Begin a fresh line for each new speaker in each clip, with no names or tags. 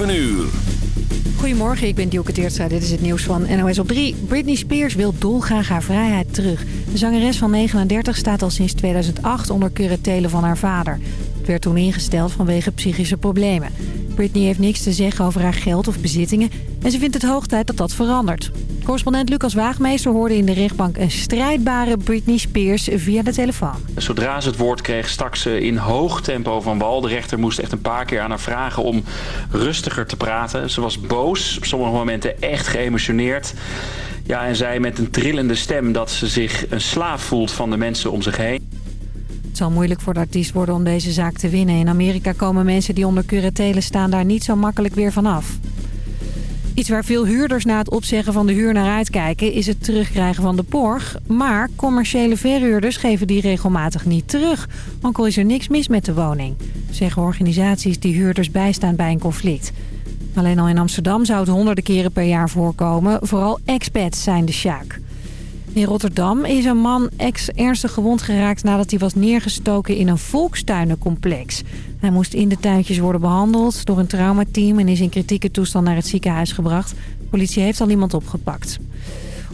7 uur.
Goedemorgen, ik ben Dielke Teertstra. Dit is het nieuws van NOS op 3. Britney Spears wil dolgraag haar vrijheid terug. De zangeres van 39 staat al sinds 2008 onder curatele van haar vader. Het werd toen ingesteld vanwege psychische problemen. Britney heeft niks te zeggen over haar geld of bezittingen... en ze vindt het hoog tijd dat dat verandert. Correspondent Lucas Waagmeester hoorde in de rechtbank een strijdbare Britney Spears via de telefoon.
Zodra ze het woord kreeg stak ze in hoog tempo van wal. De rechter moest echt een paar keer aan haar vragen om rustiger te praten. Ze was boos, op sommige momenten echt geëmotioneerd. Ja, en zei met een trillende stem dat ze zich een slaaf voelt van de mensen om zich heen.
Het zal moeilijk voor de artiest worden om deze zaak te winnen. In Amerika komen mensen die onder curatele staan daar niet zo makkelijk weer vanaf. Iets waar veel huurders na het opzeggen van de huur naar uitkijken... is het terugkrijgen van de borg. Maar commerciële verhuurders geven die regelmatig niet terug. Al is er niks mis met de woning. Zeggen organisaties die huurders bijstaan bij een conflict. Alleen al in Amsterdam zou het honderden keren per jaar voorkomen. Vooral expats zijn de sjaak. In Rotterdam is een man ex-ernstig gewond geraakt nadat hij was neergestoken in een volkstuinencomplex. Hij moest in de tuintjes worden behandeld door een traumateam en is in kritieke toestand naar het ziekenhuis gebracht. De politie heeft al iemand opgepakt.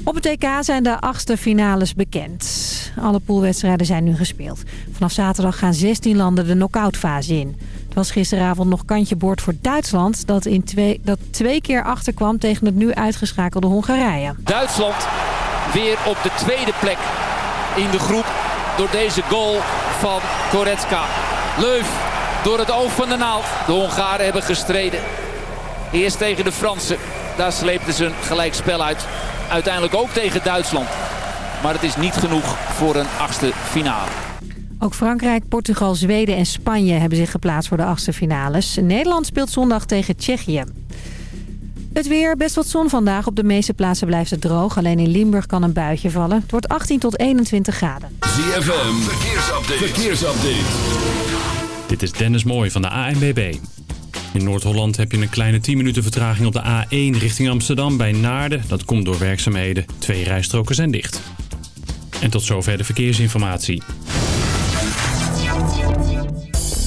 Op het EK zijn de achtste finales bekend. Alle poolwedstrijden zijn nu gespeeld. Vanaf zaterdag gaan 16 landen de knock-outfase in. Was gisteravond nog kantje boord voor Duitsland... Dat, in twee, dat twee keer achterkwam tegen het nu uitgeschakelde Hongarije.
Duitsland weer op de tweede plek in de groep door deze goal van Koretska. Leuf door het oog van de naald. De Hongaren hebben gestreden. Eerst tegen de Fransen. Daar sleepten ze een gelijkspel uit. Uiteindelijk ook tegen Duitsland. Maar het is niet genoeg voor een achtste finale.
Ook Frankrijk, Portugal, Zweden en Spanje hebben zich geplaatst voor de achtste finales. Nederland speelt zondag tegen Tsjechië. Het weer, best wat zon vandaag. Op de meeste plaatsen blijft het droog. Alleen in Limburg kan een buitje vallen. Het wordt 18 tot 21 graden.
ZFM, verkeersupdate. verkeersupdate.
Dit is Dennis Mooij van de ANBB. In Noord-Holland heb je een kleine 10 minuten vertraging op de A1 richting Amsterdam bij Naarden. Dat komt door werkzaamheden. Twee rijstroken zijn dicht. En tot zover de verkeersinformatie.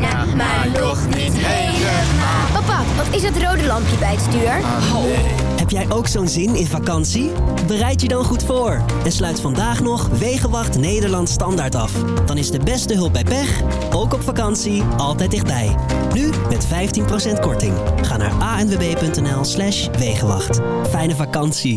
bijna, maar nog niet helemaal. Papa, wat is het rode lampje bij het stuur?
Heb jij ook zo'n zin in vakantie? Bereid je dan goed voor en sluit vandaag nog Wegenwacht Nederland Standaard af. Dan is de beste hulp bij pech, ook op vakantie, altijd dichtbij. Nu met 15% korting. Ga naar anwb.nl slash Wegenwacht. Fijne vakantie.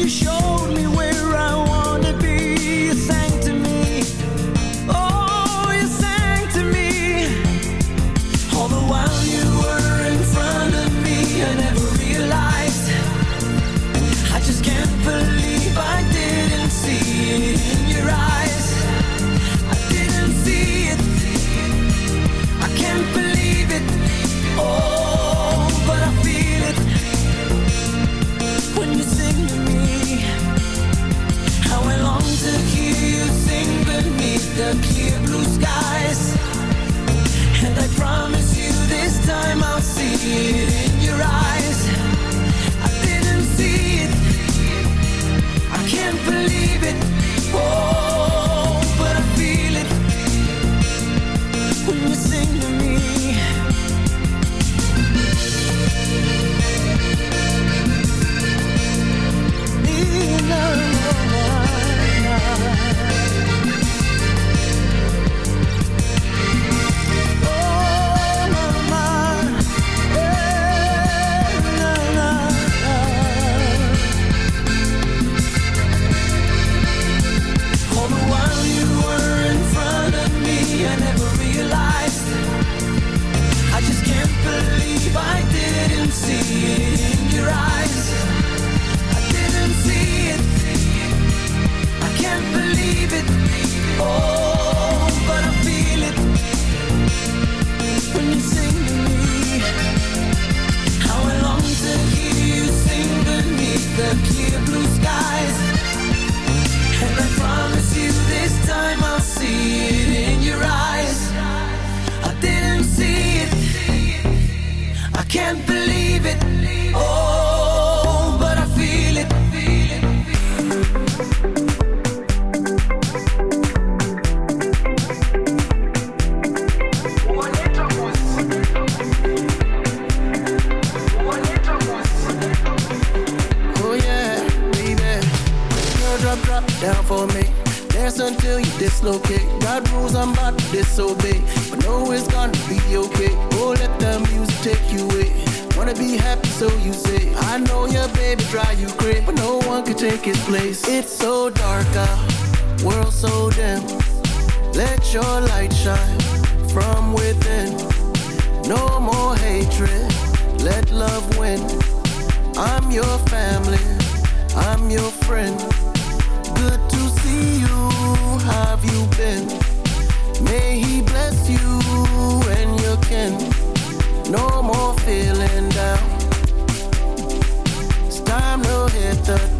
you
show dislocate. God rules, I'm about to disobey. But no, it's gonna be okay. Oh, let the music take you away. Wanna be happy, so you say. I know your baby dry, you crazy, but no one can take his place. It's so dark out, world so dim. Let your light shine from within. No more hatred, let love win. I'm your family, I'm your friend have you been? May he bless you and your kin. No more feeling down. It's time to hit the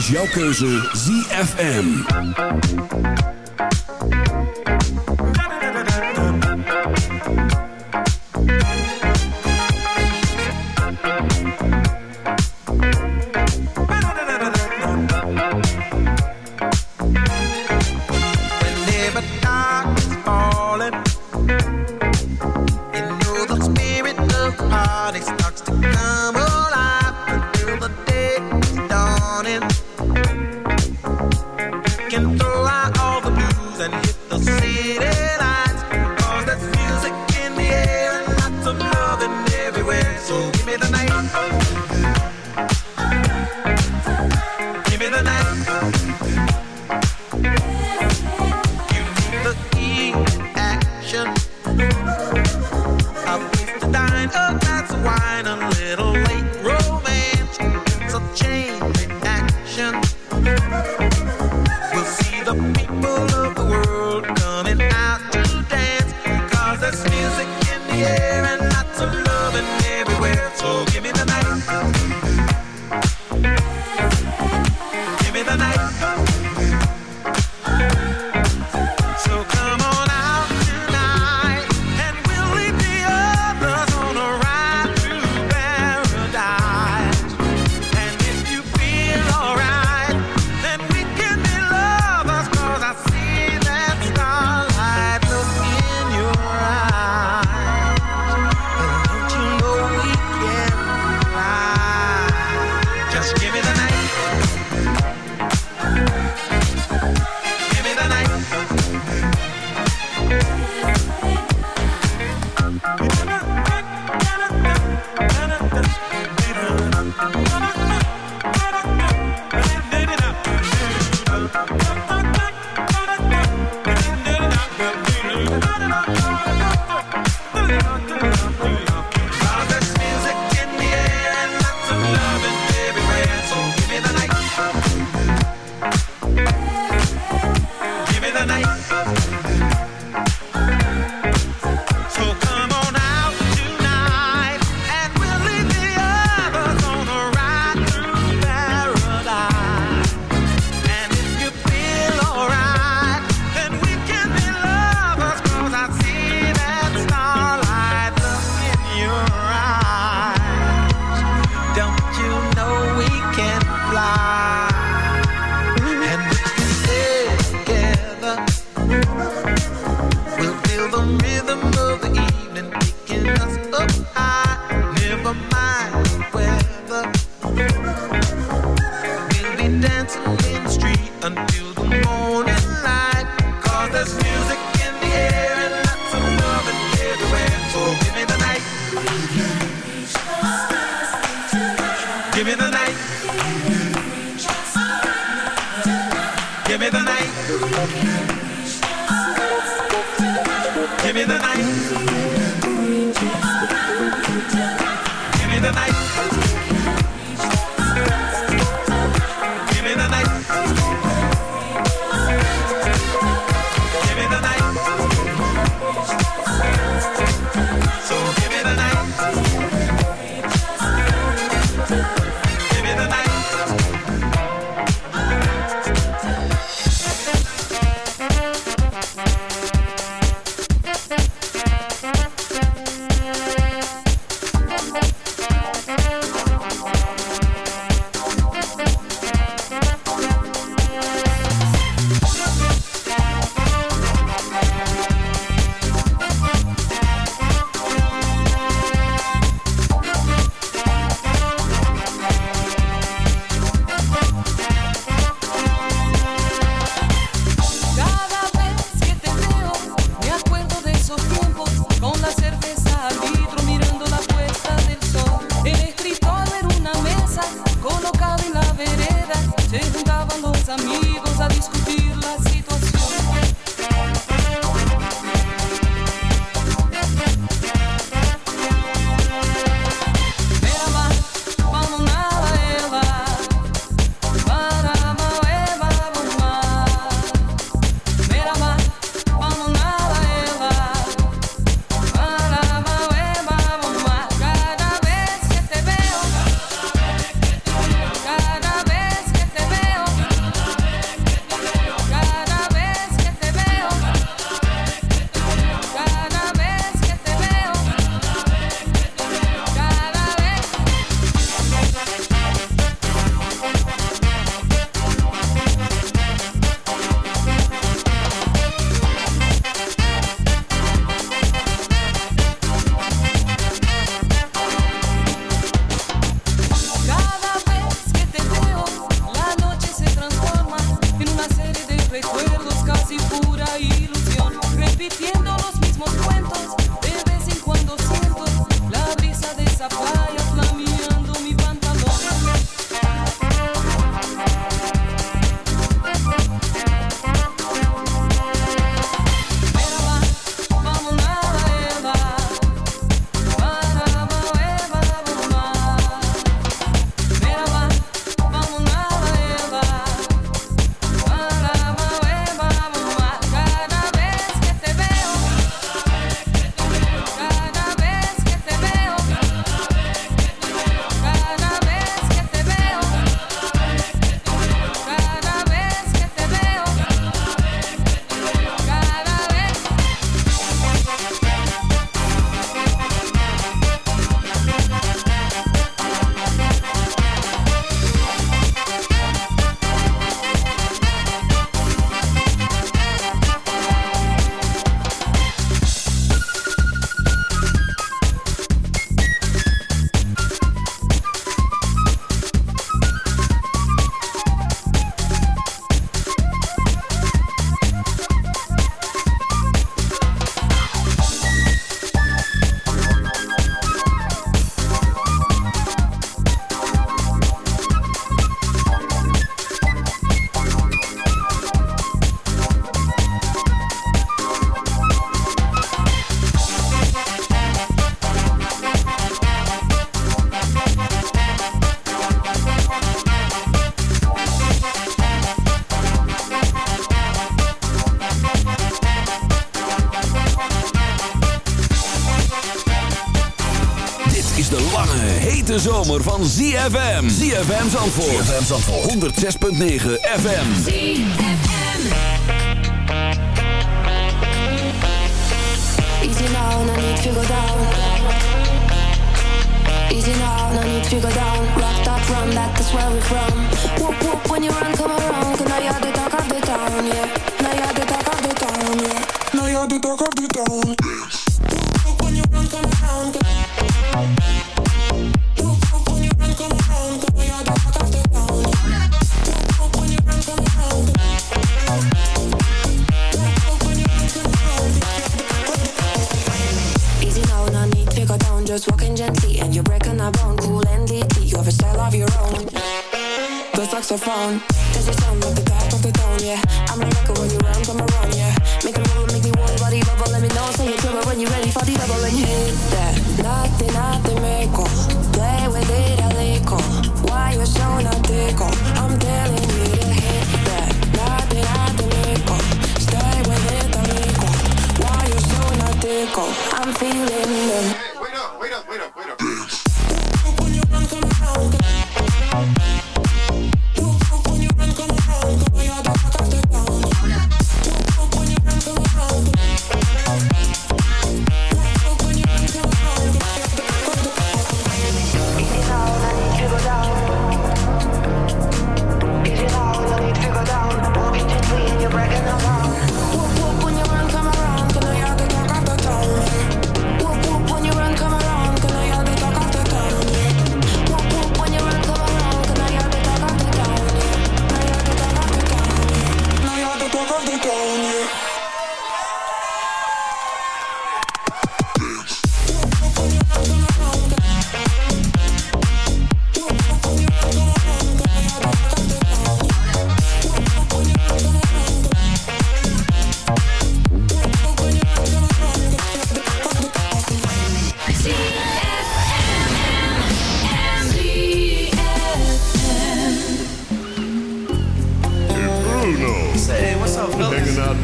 Is jouw keuze ZFM.
Starts to come
van ZFM. ZFM Zandvoort. ZFM Zandvoort. 106.9 FM. ZFM.
Easy now, no need to go down. Easy now, no need to go down. Locked up from that, that's where we're from.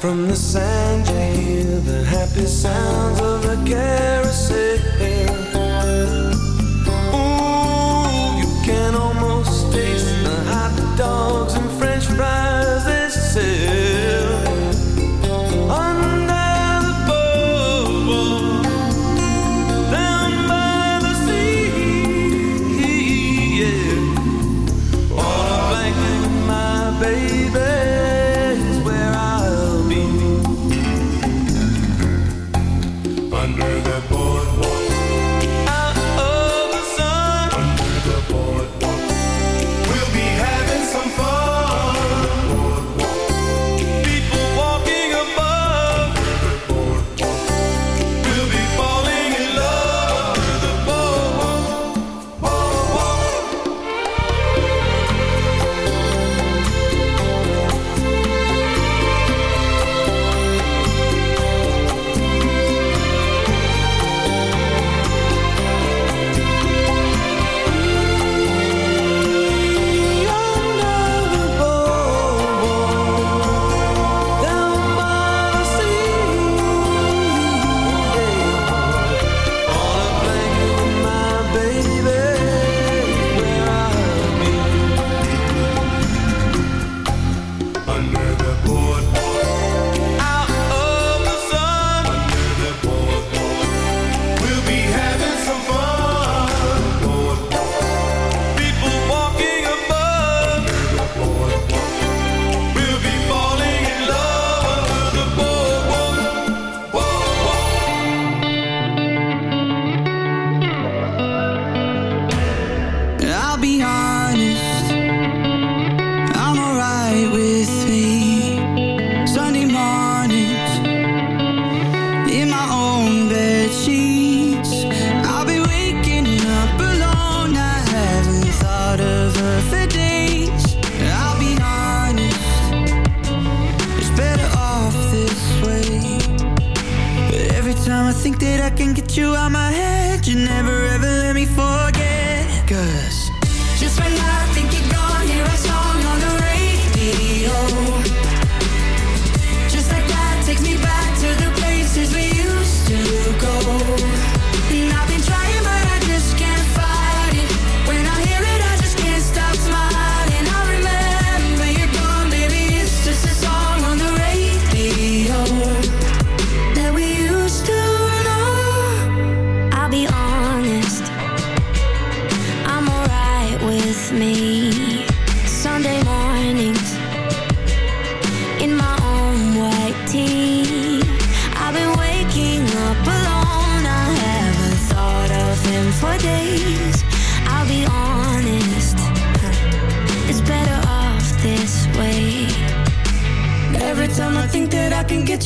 From the sand you hear the happy sounds of a carousel. Ooh, you can almost taste the hot dogs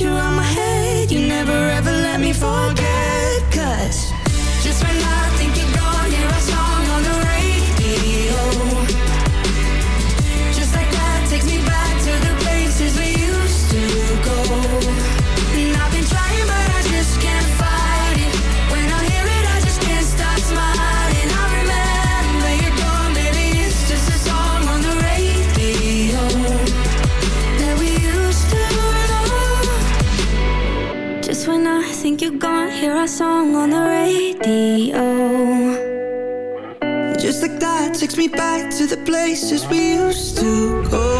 you on
my
hear our song on the radio. Just like that takes me back to the places we used to go.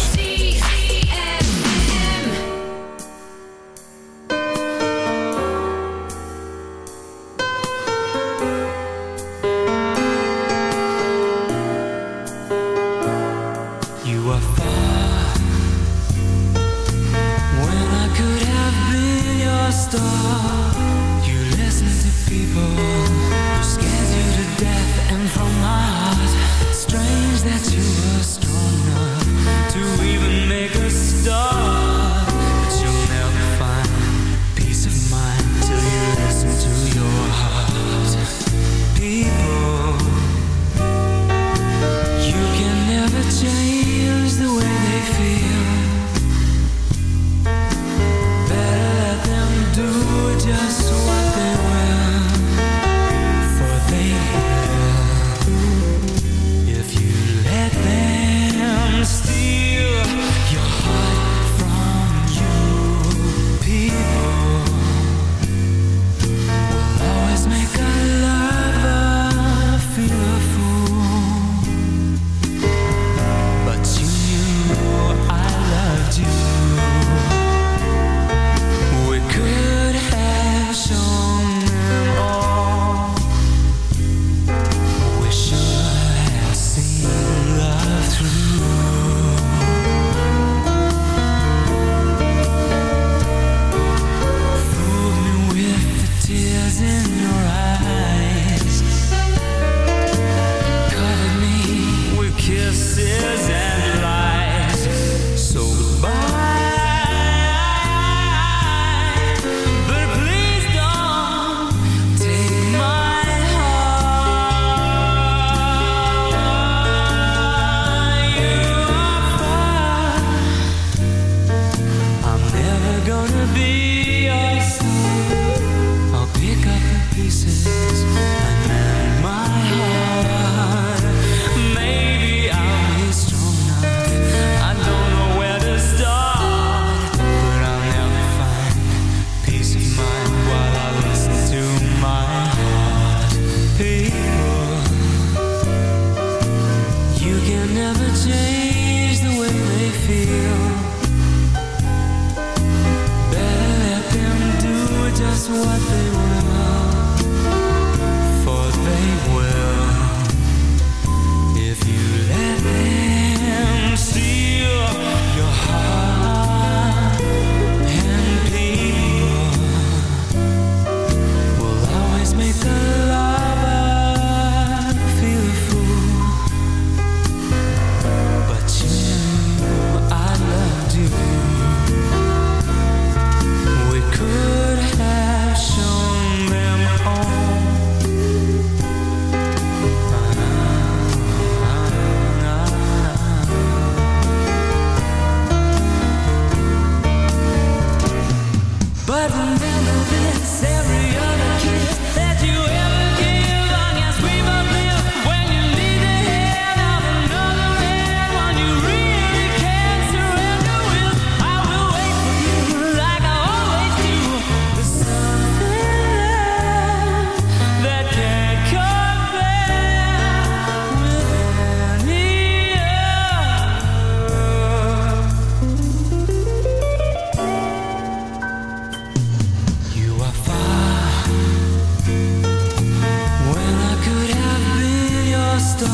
You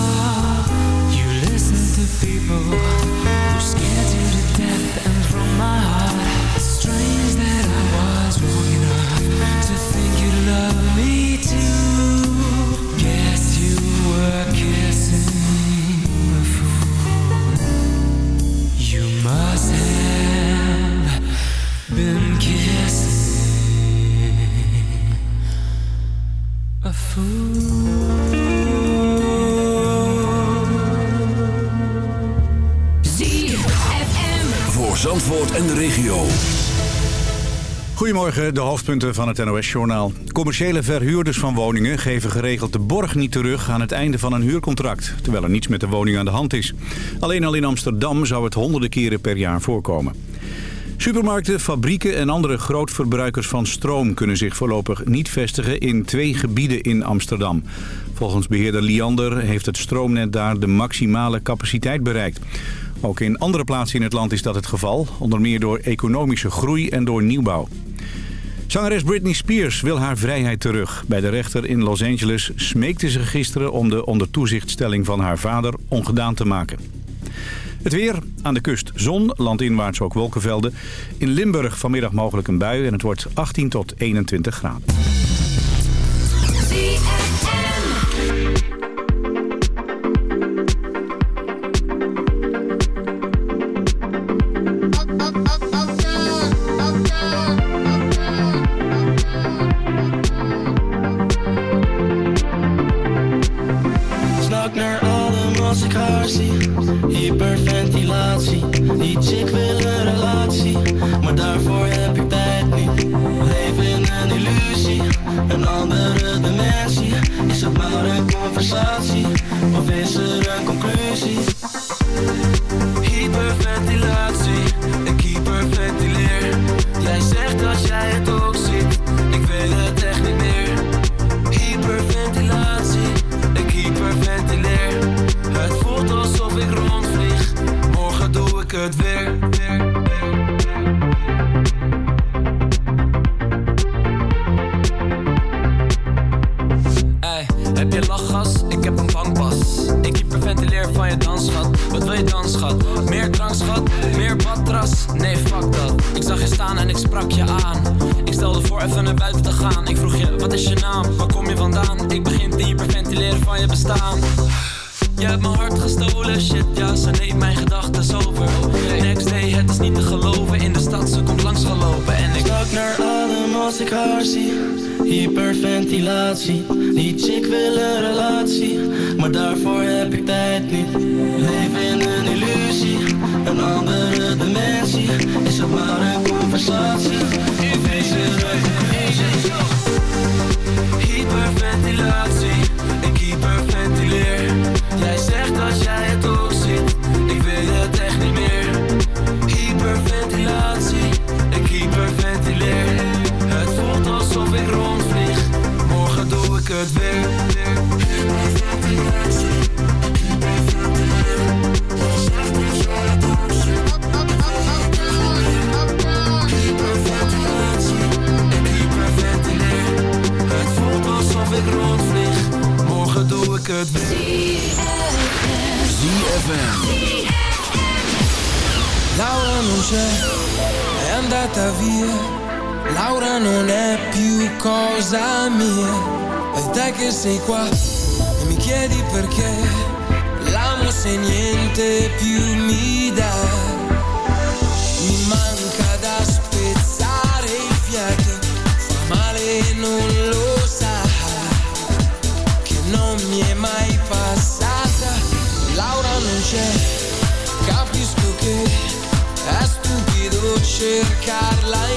listen to people
Goedemorgen, de hoofdpunten van het NOS-journaal. Commerciële verhuurders van woningen geven geregeld de borg niet terug aan het einde van een huurcontract, terwijl er niets met de woning aan de hand is. Alleen al in Amsterdam zou het honderden keren per jaar voorkomen. Supermarkten, fabrieken en andere grootverbruikers van stroom kunnen zich voorlopig niet vestigen in twee gebieden in Amsterdam. Volgens beheerder Liander heeft het stroomnet daar de maximale capaciteit bereikt. Ook in andere plaatsen in het land is dat het geval, onder meer door economische groei en door nieuwbouw. Zangeres Britney Spears wil haar vrijheid terug. Bij de rechter in Los Angeles smeekte ze gisteren om de onder toezichtstelling van haar vader ongedaan te maken. Het weer, aan de kust zon, landinwaarts ook wolkenvelden. In Limburg vanmiddag mogelijk een bui en het wordt 18 tot 21 graden.
Conversatie? Of is er een conclusie? Ik het weer.
ZFM.
Laura non c'è, è andata via. Laura non è più cosa mia. E te che sei qua e mi chiedi perché. L'amo se niente più mi dà. Mi manca da spezzare il fiato. Fa male e non lo mi è mai passata. Laura non c'è, capisco che è stupido cercarla in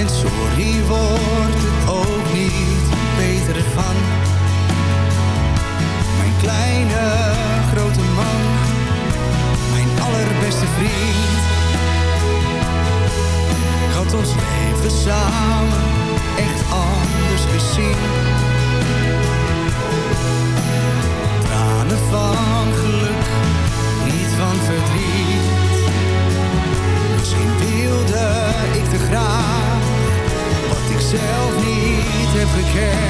En
sorry wordt het ook niet beter van. Mijn kleine grote man, mijn allerbeste vriend. Ik had ons leven samen echt anders gezien. care.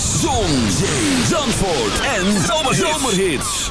Zon, Zandvoort en Zomerhits.